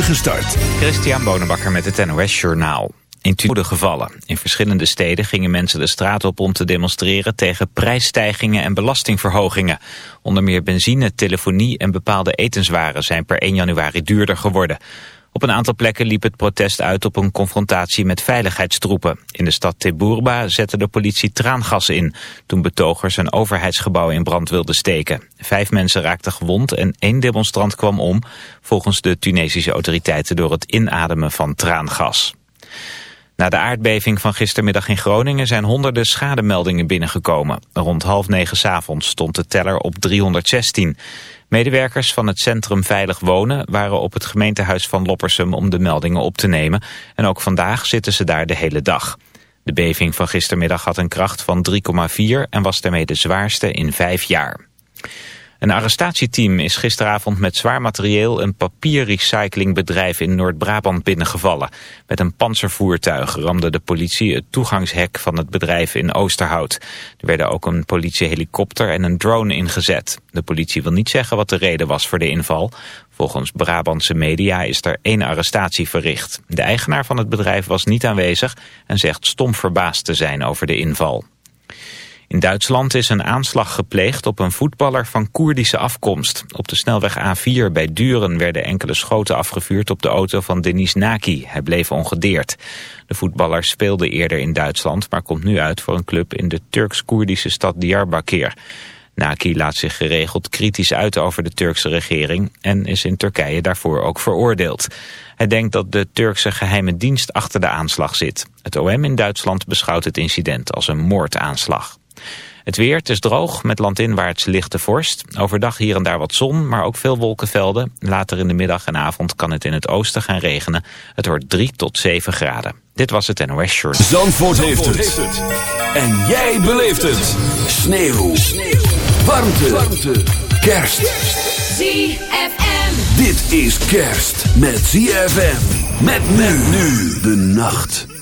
Christian Bonenbakker met het NOS Journaal. In goede gevallen. In verschillende steden gingen mensen de straat op om te demonstreren tegen prijsstijgingen en belastingverhogingen. Onder meer benzine, telefonie en bepaalde etenswaren zijn per 1 januari duurder geworden. Op een aantal plekken liep het protest uit op een confrontatie met veiligheidstroepen. In de stad Teburba zette de politie traangas in... toen betogers een overheidsgebouw in brand wilden steken. Vijf mensen raakten gewond en één demonstrant kwam om... volgens de Tunesische autoriteiten door het inademen van traangas. Na de aardbeving van gistermiddag in Groningen zijn honderden schademeldingen binnengekomen. Rond half negen s avonds stond de teller op 316. Medewerkers van het Centrum Veilig Wonen waren op het gemeentehuis van Loppersum om de meldingen op te nemen. En ook vandaag zitten ze daar de hele dag. De beving van gistermiddag had een kracht van 3,4 en was daarmee de zwaarste in vijf jaar. Een arrestatieteam is gisteravond met zwaar materieel een papierrecyclingbedrijf in Noord-Brabant binnengevallen. Met een panzervoertuig ramde de politie het toegangshek van het bedrijf in Oosterhout. Er werden ook een politiehelikopter en een drone ingezet. De politie wil niet zeggen wat de reden was voor de inval. Volgens Brabantse media is er één arrestatie verricht. De eigenaar van het bedrijf was niet aanwezig en zegt stom verbaasd te zijn over de inval. In Duitsland is een aanslag gepleegd op een voetballer van Koerdische afkomst. Op de snelweg A4 bij Duren werden enkele schoten afgevuurd op de auto van Denis Naki. Hij bleef ongedeerd. De voetballer speelde eerder in Duitsland, maar komt nu uit voor een club in de Turks-Koerdische stad Diyarbakir. Naki laat zich geregeld kritisch uit over de Turkse regering en is in Turkije daarvoor ook veroordeeld. Hij denkt dat de Turkse geheime dienst achter de aanslag zit. Het OM in Duitsland beschouwt het incident als een moordaanslag. Het weer, het is droog, met landinwaarts lichte vorst. Overdag hier en daar wat zon, maar ook veel wolkenvelden. Later in de middag en avond kan het in het oosten gaan regenen. Het wordt 3 tot 7 graden. Dit was het NOS Short. Zandvoort, heeft, het. En jij beleeft het. Sneeuw. Sneeuw. Warmte. Warmte. Kerst. ZFM. Dit is kerst met ZFM. Met men nu de nacht.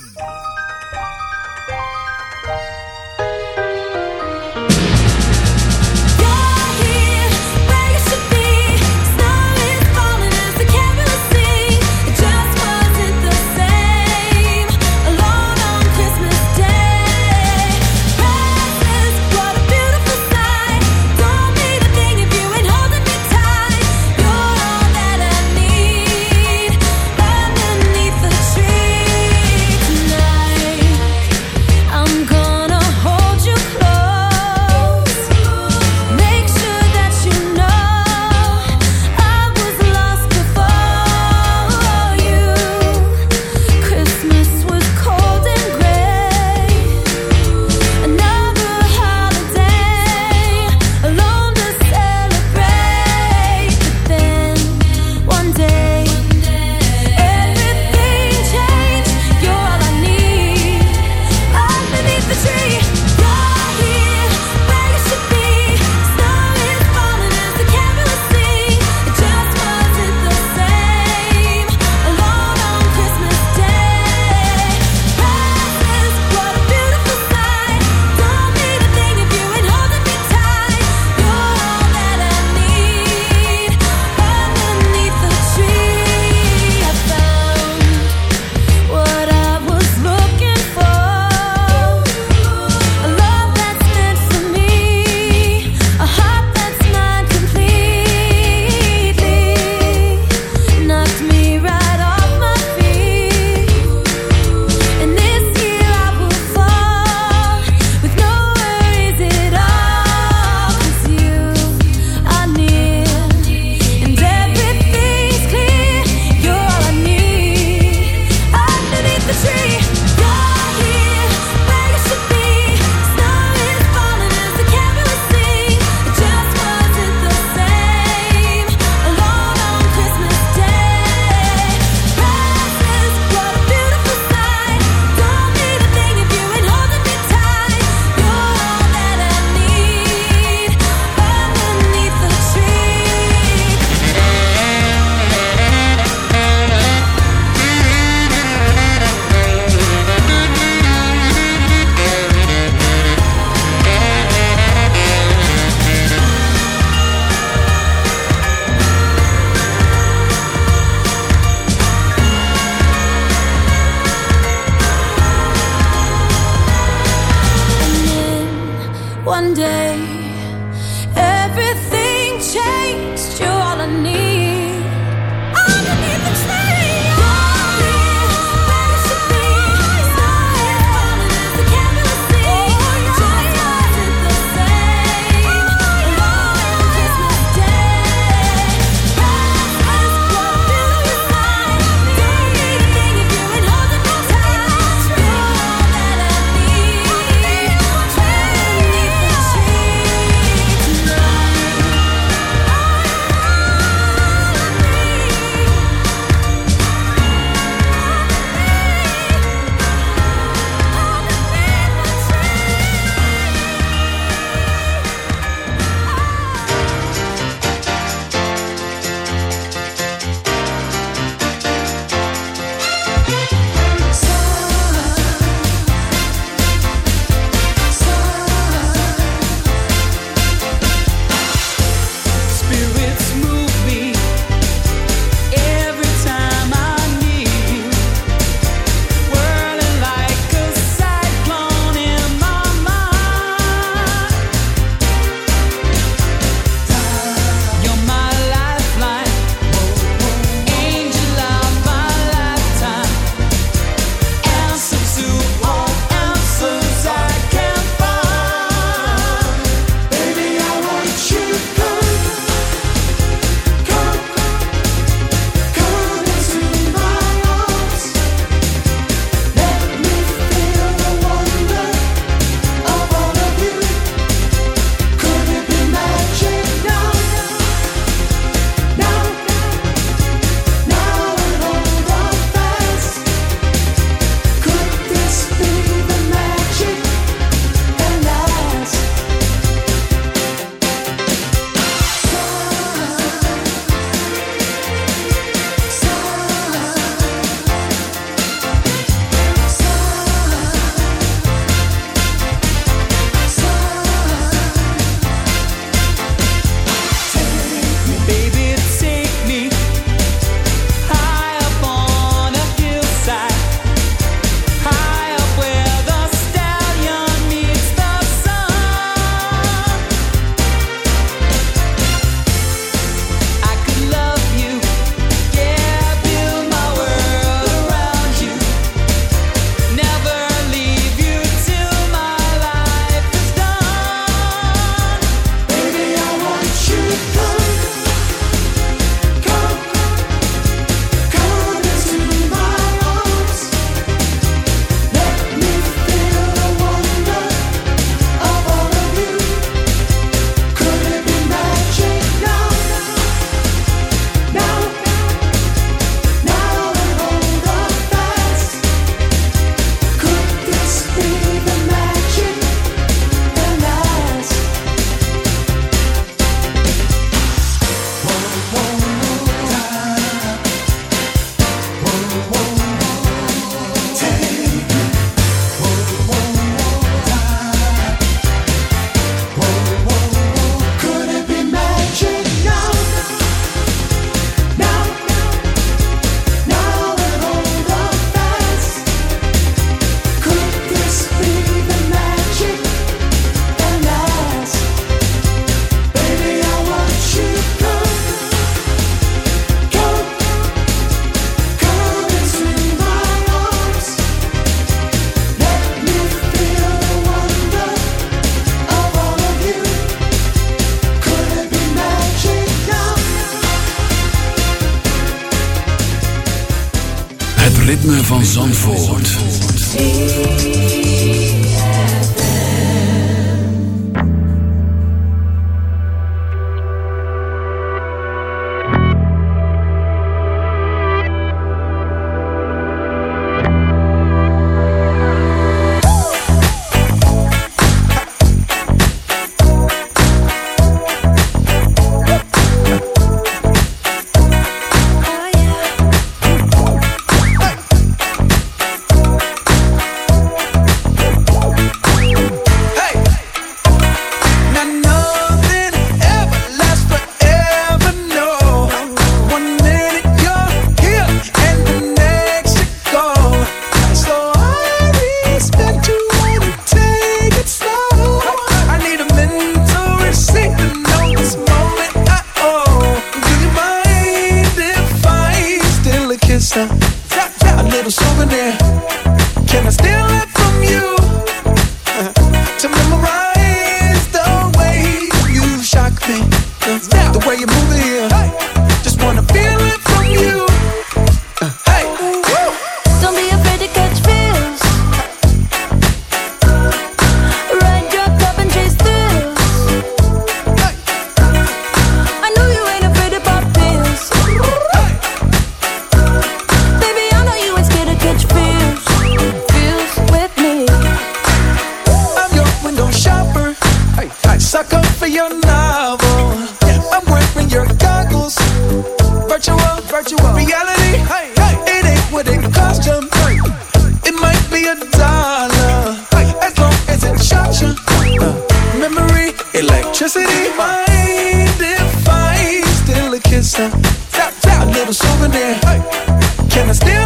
Can I still?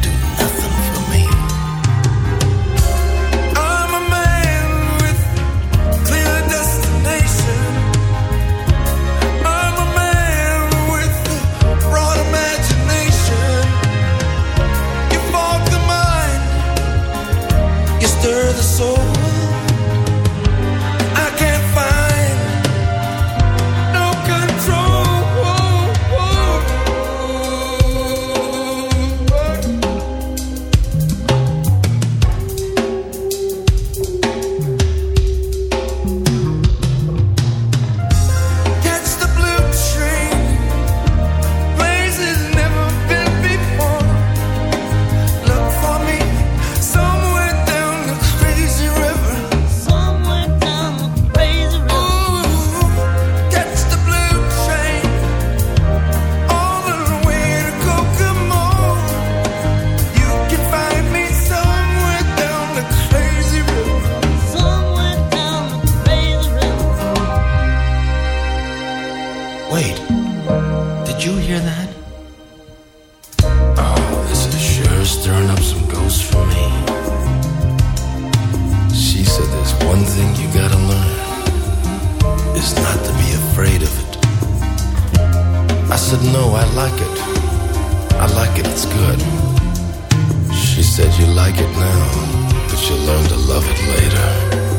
said you like it now, but you'll learn to love it later.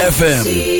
ZFM.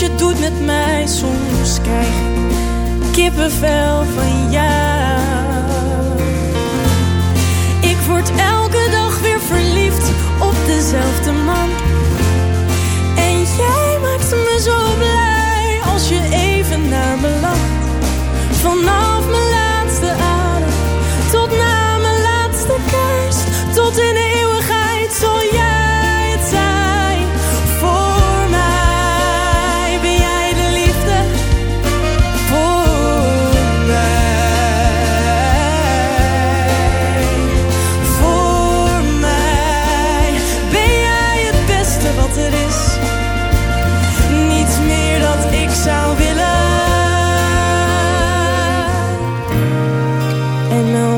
wat je doet met mij. Soms krijg ik kippenvel van jou. Ik word elke dag weer verliefd op dezelfde man. En jij maakt me zo blij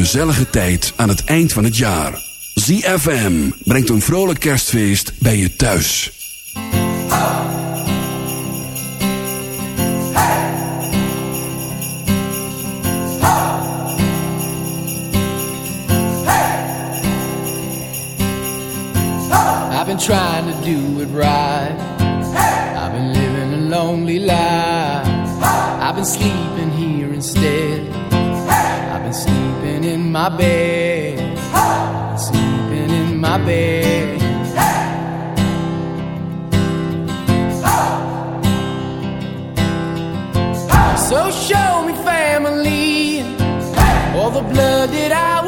gezellige tijd aan het eind van het jaar. ZFM brengt een vrolijk kerstfeest bij je thuis. I've been trying to do it right. I've been living a lonely life. I've been sleeping here instead. My bed. I've sleeping in my bed. So show me family, all the blood that I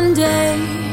one day.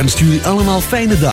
Wenst jullie allemaal fijne dagen.